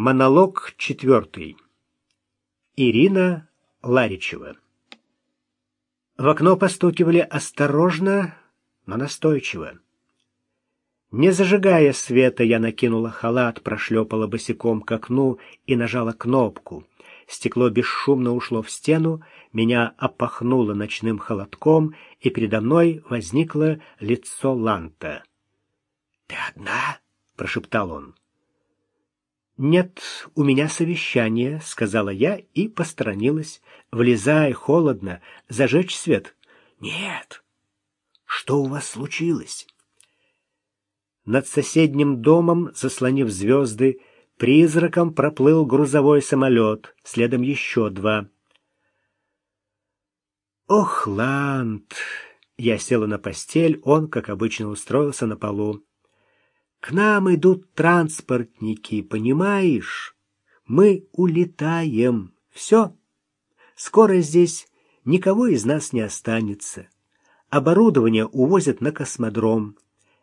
Монолог четвертый. Ирина Ларичева. В окно постукивали осторожно, но настойчиво. Не зажигая света, я накинула халат, прошлепала босиком к окну и нажала кнопку. Стекло бесшумно ушло в стену, меня опахнуло ночным холодком, и передо мной возникло лицо Ланта. — Ты одна? — прошептал он. «Нет, у меня совещание», — сказала я и посторонилась. «Влезай, холодно. Зажечь свет?» «Нет». «Что у вас случилось?» Над соседним домом, заслонив звезды, призраком проплыл грузовой самолет, следом еще два. «Ох, Ланд!» Я села на постель, он, как обычно, устроился на полу. К нам идут транспортники, понимаешь? Мы улетаем. Все. Скоро здесь никого из нас не останется. Оборудование увозят на космодром.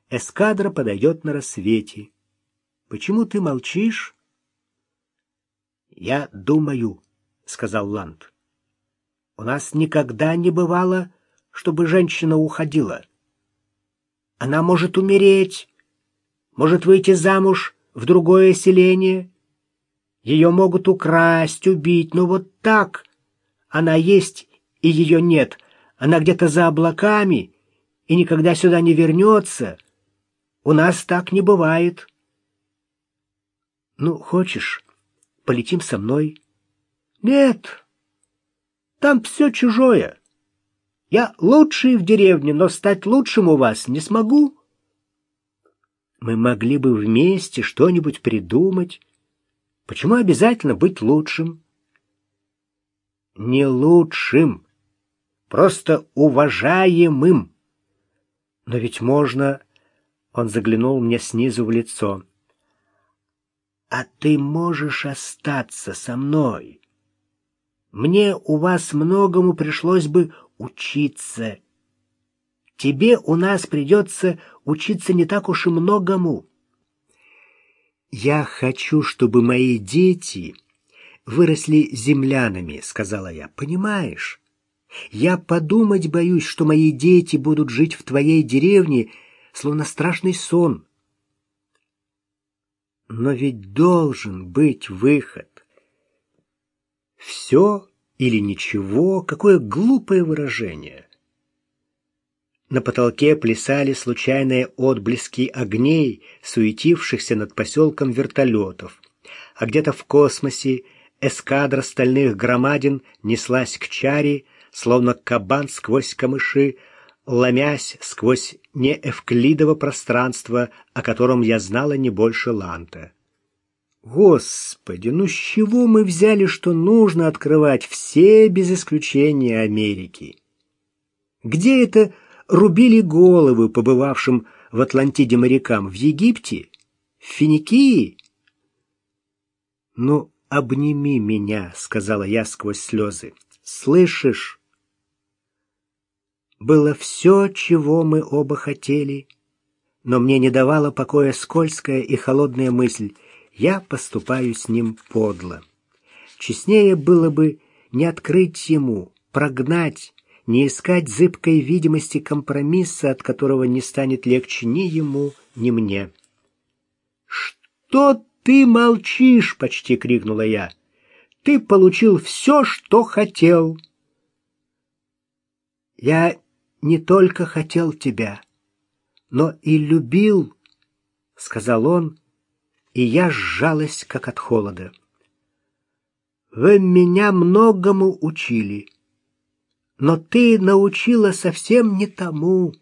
Эскадра подойдет на рассвете. Почему ты молчишь? Я думаю, сказал Ланд. У нас никогда не бывало, чтобы женщина уходила. Она может умереть, может выйти замуж в другое селение. Ее могут украсть, убить, но вот так. Она есть, и ее нет. Она где-то за облаками и никогда сюда не вернется. У нас так не бывает. Ну, хочешь, полетим со мной? Нет, там все чужое. Я лучший в деревне, но стать лучшим у вас не смогу. Мы могли бы вместе что-нибудь придумать. Почему обязательно быть лучшим? Не лучшим, просто уважаемым. Но ведь можно... Он заглянул мне снизу в лицо. А ты можешь остаться со мной. Мне у вас многому пришлось бы учиться тебе у нас придется учиться не так уж и многому. Я хочу, чтобы мои дети выросли землянами, сказала я. Понимаешь? Я подумать боюсь, что мои дети будут жить в твоей деревне, словно страшный сон. Но ведь должен быть выход. Все или ничего, какое глупое выражение. На потолке плясали случайные отблески огней, суетившихся над поселком вертолетов. А где-то в космосе эскадра стальных громадин неслась к чаре, словно кабан сквозь камыши, ломясь сквозь неэвклидово пространство, о котором я знала не больше Ланта. Господи, ну с чего мы взяли, что нужно открывать все без исключения Америки? Где это рубили головы побывавшим в Атлантиде морякам в Египте, в Финикии. «Ну, обними меня», — сказала я сквозь слезы. «Слышишь?» Было все, чего мы оба хотели, но мне не давала покоя скользкая и холодная мысль. Я поступаю с ним подло. Честнее было бы не открыть ему, прогнать, не искать зыбкой видимости компромисса, от которого не станет легче ни ему, ни мне. «Что ты молчишь?» — почти крикнула я. «Ты получил все, что хотел». «Я не только хотел тебя, но и любил», — сказал он, и я сжалась, как от холода. «Вы меня многому учили» но ты научила совсем не тому.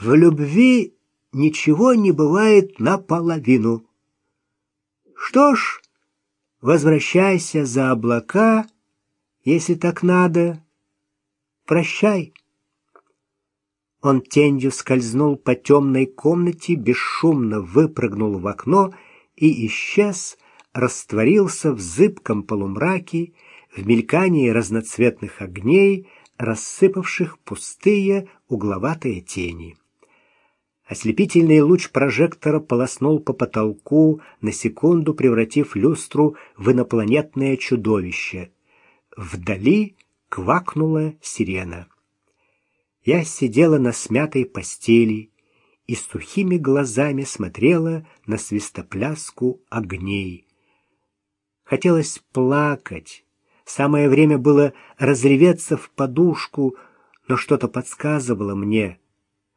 В любви ничего не бывает наполовину. Что ж, возвращайся за облака, если так надо. Прощай. Он тенью скользнул по темной комнате, бесшумно выпрыгнул в окно и исчез, растворился в зыбком полумраке, в мелькании разноцветных огней, рассыпавших пустые угловатые тени. Ослепительный луч прожектора полоснул по потолку, на секунду превратив люстру в инопланетное чудовище. Вдали квакнула сирена. Я сидела на смятой постели и сухими глазами смотрела на свистопляску огней. Хотелось плакать. Самое время было разреветься в подушку, но что-то подсказывало мне —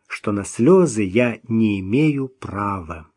что на слезы я не имею права.